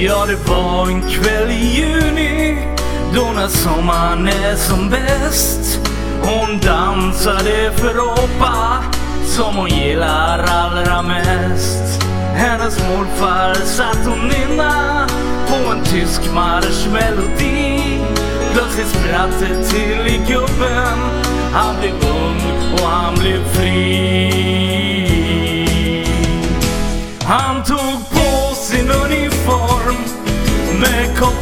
Ja, det var en kväll i juni då när sommaren är som bäst. Hon dansade för Oppa som hon gillar allra mest. Hennes morfar satt och nynna på en tysk marschmelodi. Plötsligt spratt det till i gubben. Han blev ung och han blev fri.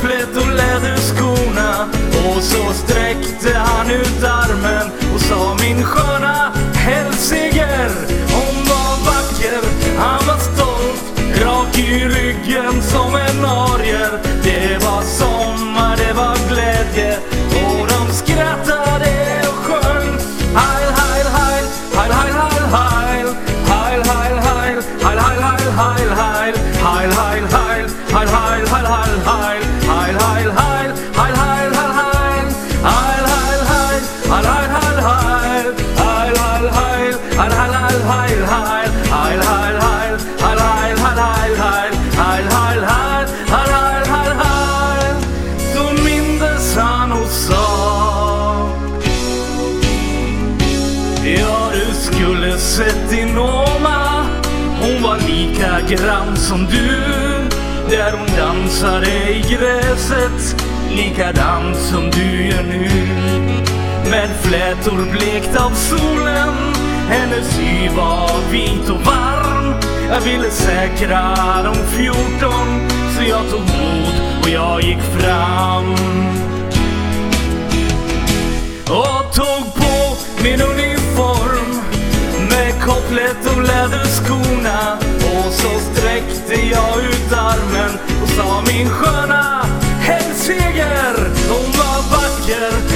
loppet och läderskorna Och så sträckte han ut armen och sa min sköna Helsinger Hon var vacker, han var stolt Rak i ryggen som en arier Det var sommar, det var glädje Och de skrattade och sjöng Heil, heil, heil, heil, heil, heil, heil Heil, heil, heil, heil, heil, heil, heil Heil, heil, heil, heil, heil, heil heil, heil, heil, heil, heil, heil, heil, heil, heil, heil, heil, heil, heil, heil, heil, heil, heil. Så mindes han och sa. Ja, du skulle sett din Oma, Hon var lika grann som du. Där hon dansade i gräset likadant som du gör nu. Med flätor blekt av solen hennes hy var vit och varm. Jag ville säkra de fjorton Så jag tog mod och jag gick fram. Och tog på min uniform med kopplet och läderskorna. Och så sträckte jag ut armen och sa min sköna Helseger Hon var vacker,